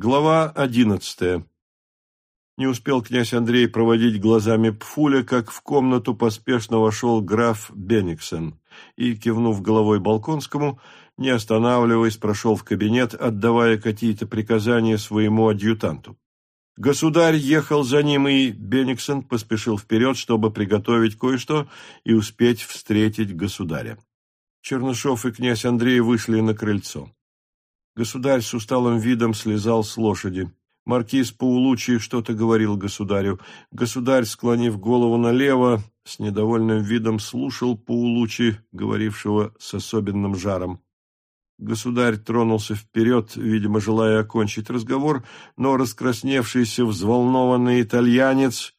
Глава одиннадцатая. Не успел князь Андрей проводить глазами Пфуля, как в комнату поспешно вошел граф Бениксон и, кивнув головой Балконскому, не останавливаясь, прошел в кабинет, отдавая какие-то приказания своему адъютанту. Государь ехал за ним, и Бениксон поспешил вперед, чтобы приготовить кое-что и успеть встретить государя. Чернышов и князь Андрей вышли на крыльцо. Государь с усталым видом слезал с лошади. Маркиз Паулучи что-то говорил государю. Государь, склонив голову налево, с недовольным видом слушал Паулучи, говорившего с особенным жаром. Государь тронулся вперед, видимо, желая окончить разговор, но раскрасневшийся взволнованный итальянец,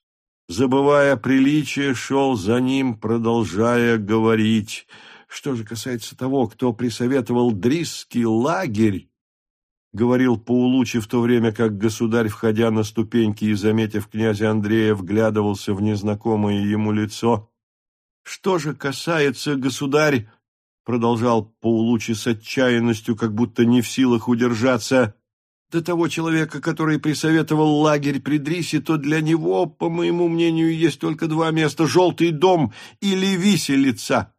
забывая приличие, шел за ним, продолжая говорить. Что же касается того, кто присоветовал Дрисский лагерь, — говорил Паулучи в то время, как государь, входя на ступеньки и, заметив князя Андрея, вглядывался в незнакомое ему лицо. — Что же касается, государь, — продолжал Паулучи с отчаянностью, как будто не в силах удержаться, — до того человека, который присоветовал лагерь при Дрисе, то для него, по моему мнению, есть только два места — желтый дом или виселица.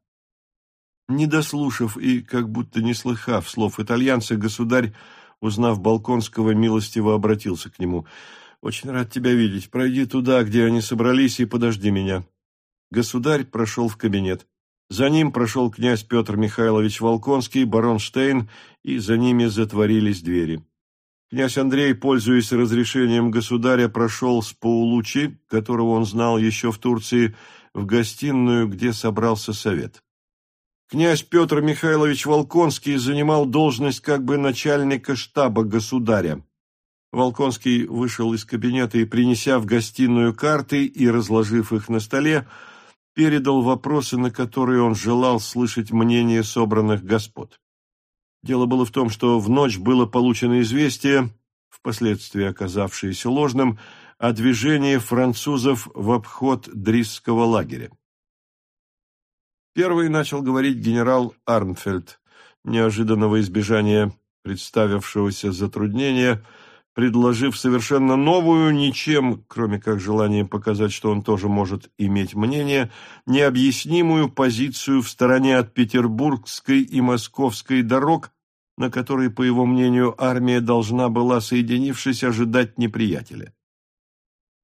Не дослушав и как будто не слыхав слов итальянца, государь узнав Балконского, милостиво обратился к нему. «Очень рад тебя видеть. Пройди туда, где они собрались, и подожди меня». Государь прошел в кабинет. За ним прошел князь Петр Михайлович Волконский, барон Штейн, и за ними затворились двери. Князь Андрей, пользуясь разрешением государя, прошел с Паулучи, которого он знал еще в Турции, в гостиную, где собрался совет. Князь Петр Михайлович Волконский занимал должность как бы начальника штаба государя. Волконский вышел из кабинета и, принеся в гостиную карты и разложив их на столе, передал вопросы, на которые он желал слышать мнение собранных господ. Дело было в том, что в ночь было получено известие, впоследствии оказавшееся ложным, о движении французов в обход Дрисского лагеря. Первый начал говорить генерал Арнфельд, неожиданного избежания представившегося затруднения, предложив совершенно новую, ничем, кроме как желанием показать, что он тоже может иметь мнение, необъяснимую позицию в стороне от петербургской и московской дорог, на которой, по его мнению, армия должна была, соединившись, ожидать неприятеля.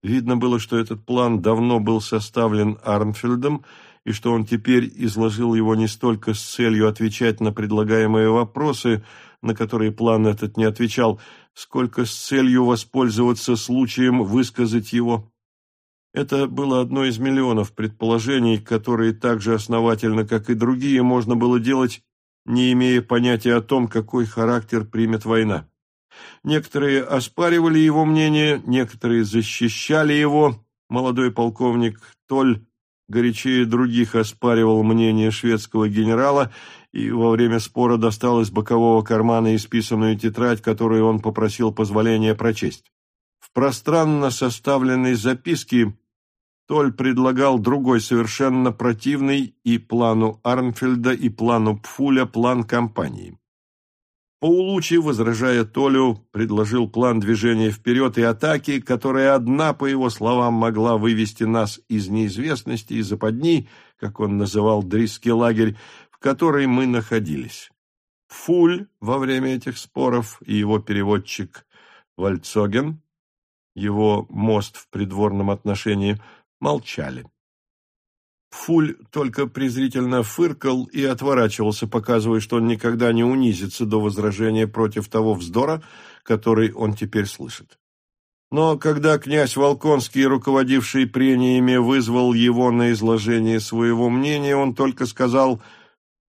Видно было, что этот план давно был составлен Арнфельдом и что он теперь изложил его не столько с целью отвечать на предлагаемые вопросы, на которые план этот не отвечал, сколько с целью воспользоваться случаем высказать его. Это было одно из миллионов предположений, которые так же основательно, как и другие, можно было делать, не имея понятия о том, какой характер примет война. Некоторые оспаривали его мнение, некоторые защищали его. Молодой полковник Толь горячее других оспаривал мнение шведского генерала и во время спора достал из бокового кармана исписанную тетрадь, которую он попросил позволения прочесть. В пространно составленной записке Толь предлагал другой совершенно противный и плану Арнфельда, и плану Пфуля план кампании. Паулучи, возражая Толю, предложил план движения вперед и атаки, которая одна, по его словам, могла вывести нас из неизвестности и западни, как он называл Дрисский лагерь, в которой мы находились. Фуль во время этих споров и его переводчик Вальцоген, его мост в придворном отношении, молчали. Фуль только презрительно фыркал и отворачивался, показывая, что он никогда не унизится до возражения против того вздора, который он теперь слышит. Но когда князь Волконский, руководивший прениями, вызвал его на изложение своего мнения, он только сказал,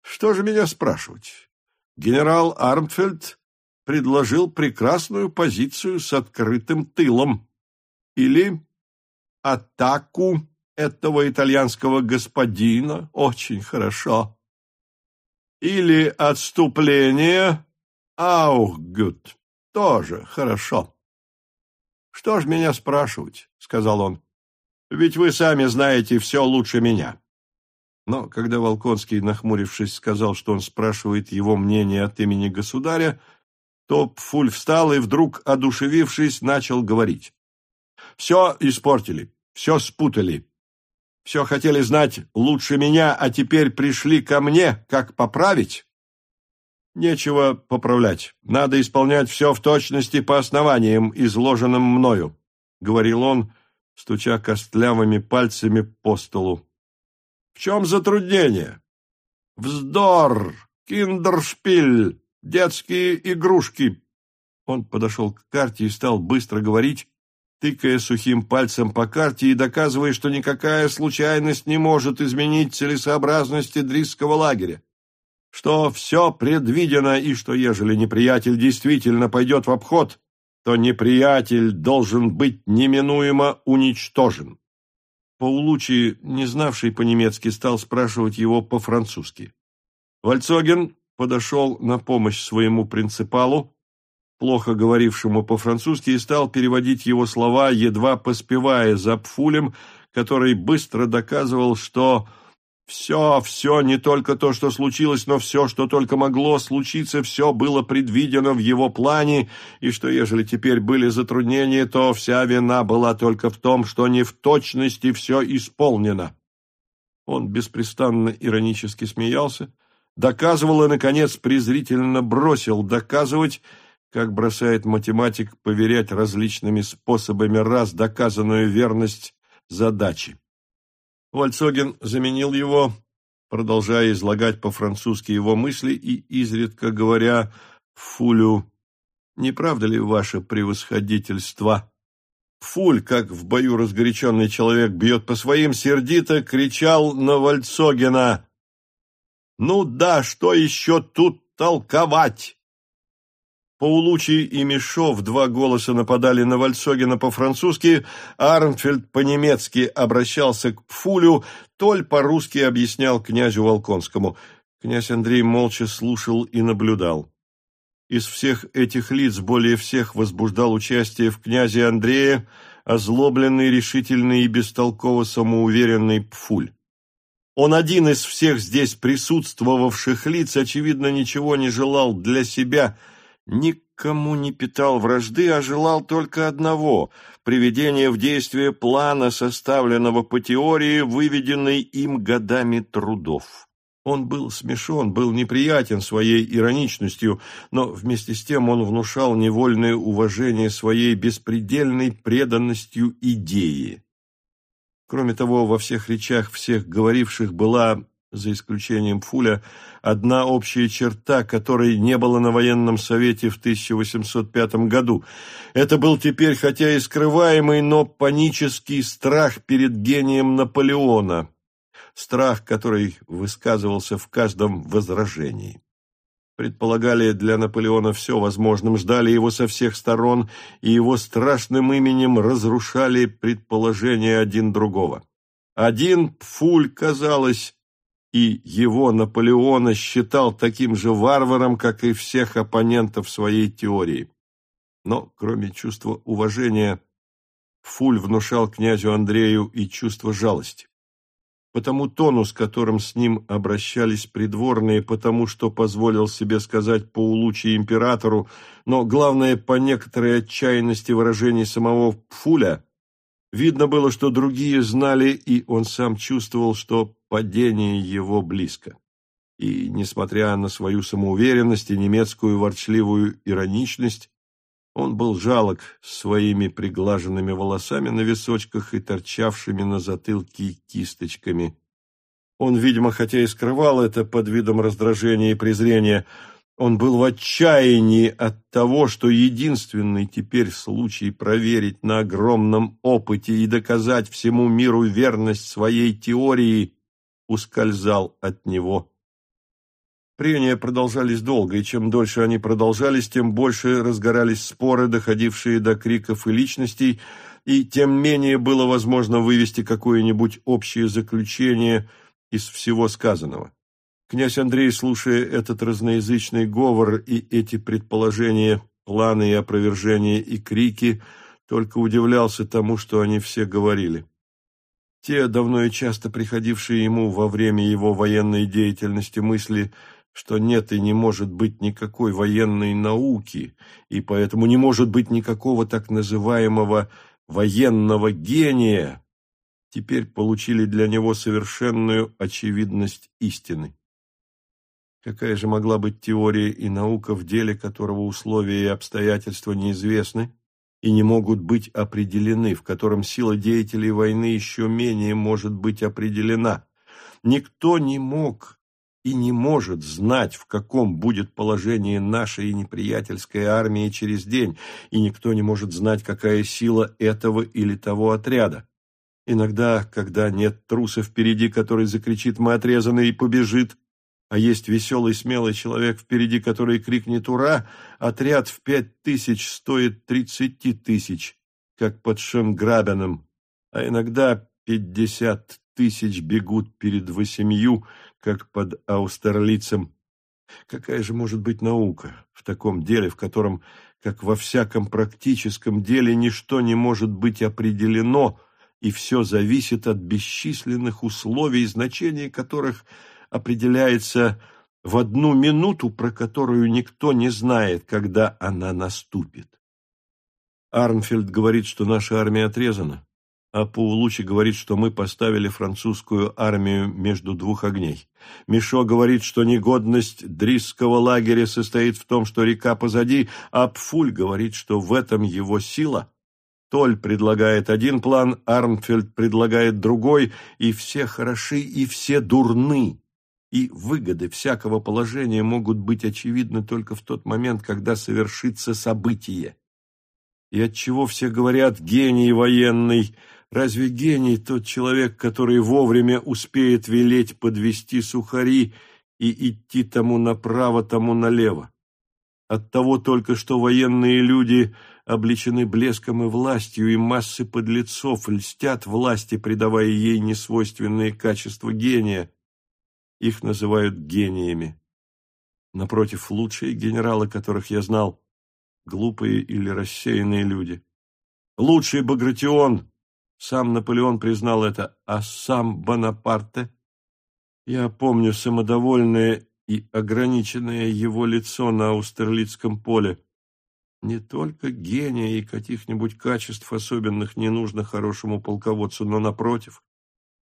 «Что же меня спрашивать? Генерал Армфельд предложил прекрасную позицию с открытым тылом. Или атаку этого итальянского господина очень хорошо. Или отступление Аугют тоже хорошо. Что ж меня спрашивать, сказал он. Ведь вы сами знаете все лучше меня. Но когда Волконский, нахмурившись, сказал, что он спрашивает его мнение от имени государя, то Пфуль встал и вдруг, одушевившись, начал говорить. «Все испортили, все спутали, все хотели знать лучше меня, а теперь пришли ко мне, как поправить?» Нечего поправлять. Надо исполнять все в точности по основаниям, изложенным мною, — говорил он, стуча костлявыми пальцами по столу. — В чем затруднение? — Вздор! Киндершпиль! Детские игрушки! Он подошел к карте и стал быстро говорить, тыкая сухим пальцем по карте и доказывая, что никакая случайность не может изменить целесообразность Идрисского лагеря что все предвидено и что, ежели неприятель действительно пойдет в обход, то неприятель должен быть неминуемо уничтожен. Паулучи, не знавший по-немецки, стал спрашивать его по-французски. Вальцоген подошел на помощь своему принципалу, плохо говорившему по-французски, и стал переводить его слова, едва поспевая за Пфулем, который быстро доказывал, что все, все, не только то, что случилось, но все, что только могло случиться, все было предвидено в его плане, и что, ежели теперь были затруднения, то вся вина была только в том, что не в точности все исполнено. Он беспрестанно иронически смеялся, доказывал и, наконец, презрительно бросил доказывать, как бросает математик поверять различными способами раз доказанную верность задачи. Вольцоген заменил его, продолжая излагать по-французски его мысли и изредка говоря Фулю «Не правда ли ваше превосходительство?» Фуль, как в бою разгоряченный человек бьет по своим, сердито кричал на Вольцогена «Ну да, что еще тут толковать?» Паулучи и Мишо в два голоса нападали на Вальсогина по-французски, Арнфельд по-немецки обращался к Пфулю, Толь по-русски объяснял князю Волконскому. Князь Андрей молча слушал и наблюдал. Из всех этих лиц более всех возбуждал участие в князе Андрея озлобленный, решительный и бестолково самоуверенный Пфуль. Он один из всех здесь присутствовавших лиц, очевидно, ничего не желал для себя – никому не питал вражды, а желал только одного – приведения в действие плана, составленного по теории, выведенной им годами трудов. Он был смешон, был неприятен своей ироничностью, но вместе с тем он внушал невольное уважение своей беспредельной преданностью идеи. Кроме того, во всех речах всех говоривших была за исключением Фуля, одна общая черта, которой не было на военном совете в 1805 году. Это был теперь, хотя и скрываемый, но панический страх перед гением Наполеона, страх, который высказывался в каждом возражении. Предполагали для Наполеона все возможным, ждали его со всех сторон, и его страшным именем разрушали предположения один другого. Один Пфуль, казалось, и его Наполеона считал таким же варваром, как и всех оппонентов своей теории. Но, кроме чувства уважения, Фуль внушал князю Андрею и чувство жалости. Потому тону, с которым с ним обращались придворные, потому что позволил себе сказать по улуче императору, но, главное, по некоторой отчаянности выражений самого Пфуля, видно было, что другие знали, и он сам чувствовал, что падение его близко. И, несмотря на свою самоуверенность и немецкую ворчливую ироничность, он был жалок своими приглаженными волосами на височках и торчавшими на затылке кисточками. Он, видимо, хотя и скрывал это под видом раздражения и презрения, он был в отчаянии от того, что единственный теперь случай проверить на огромном опыте и доказать всему миру верность своей теории ускользал от него. Прения продолжались долго, и чем дольше они продолжались, тем больше разгорались споры, доходившие до криков и личностей, и тем менее было возможно вывести какое-нибудь общее заключение из всего сказанного. Князь Андрей, слушая этот разноязычный говор и эти предположения, планы и опровержения и крики, только удивлялся тому, что они все говорили. Те давно и часто приходившие ему во время его военной деятельности мысли, что нет и не может быть никакой военной науки, и поэтому не может быть никакого так называемого военного гения, теперь получили для него совершенную очевидность истины. Какая же могла быть теория и наука, в деле которого условия и обстоятельства неизвестны и не могут быть определены, в котором сила деятелей войны еще менее может быть определена? Никто не мог и не может знать, в каком будет положение нашей неприятельской армии через день, и никто не может знать, какая сила этого или того отряда. Иногда, когда нет труса впереди, который закричит «Мы отрезаны!» и побежит, а есть веселый, смелый человек впереди, который крикнет «Ура!», отряд в пять тысяч стоит тридцати тысяч, как под Шемграбеном, а иногда пятьдесят тысяч бегут перед восемью, как под Аустерлицем. Какая же может быть наука в таком деле, в котором, как во всяком практическом деле, ничто не может быть определено, и все зависит от бесчисленных условий, значения которых – определяется в одну минуту, про которую никто не знает, когда она наступит. Арнфельд говорит, что наша армия отрезана, а Паулучи говорит, что мы поставили французскую армию между двух огней. Мишо говорит, что негодность Дрисского лагеря состоит в том, что река позади, а Пфуль говорит, что в этом его сила. Толь предлагает один план, Арнфельд предлагает другой, и все хороши, и все дурны и выгоды всякого положения могут быть очевидны только в тот момент, когда совершится событие. И отчего все говорят «гений военный», разве гений тот человек, который вовремя успеет велеть подвести сухари и идти тому направо, тому налево? От того только, что военные люди обличены блеском и властью, и массы подлецов льстят власти, придавая ей несвойственные качества гения – их называют гениями. Напротив, лучшие генералы, которых я знал, глупые или рассеянные люди. Лучший Багратион, сам Наполеон признал это, а сам Бонапарте, я помню самодовольное и ограниченное его лицо на Аустерлицком поле. Не только гения и каких-нибудь качеств особенных не нужно хорошему полководцу, но, напротив,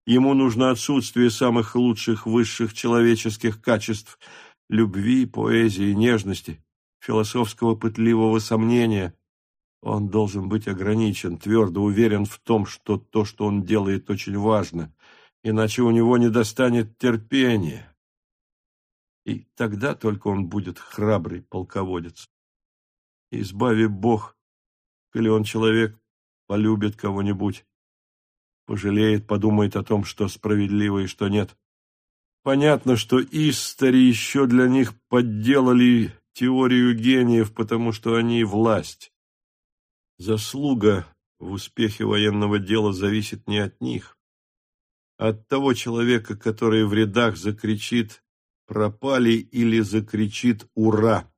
Ему нужно отсутствие самых лучших высших человеческих качеств – любви, поэзии, нежности, философского пытливого сомнения. Он должен быть ограничен, твердо уверен в том, что то, что он делает, очень важно, иначе у него не достанет терпения. И тогда только он будет храбрый полководец. Избави Бог, или он человек полюбит кого-нибудь, пожалеет, подумает о том, что справедливо и что нет. Понятно, что истори еще для них подделали теорию гениев, потому что они власть. Заслуга в успехе военного дела зависит не от них, от того человека, который в рядах закричит «пропали» или закричит «ура».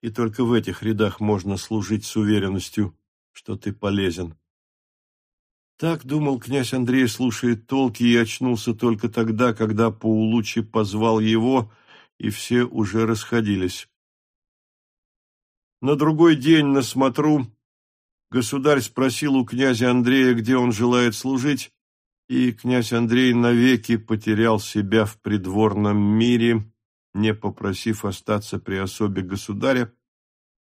И только в этих рядах можно служить с уверенностью, что ты полезен. Так думал князь Андрей, слушая толки, и очнулся только тогда, когда Паулучи позвал его, и все уже расходились. На другой день на смотру государь спросил у князя Андрея, где он желает служить, и князь Андрей навеки потерял себя в придворном мире, не попросив остаться при особе государя,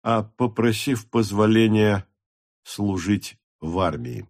а попросив позволения служить в армии.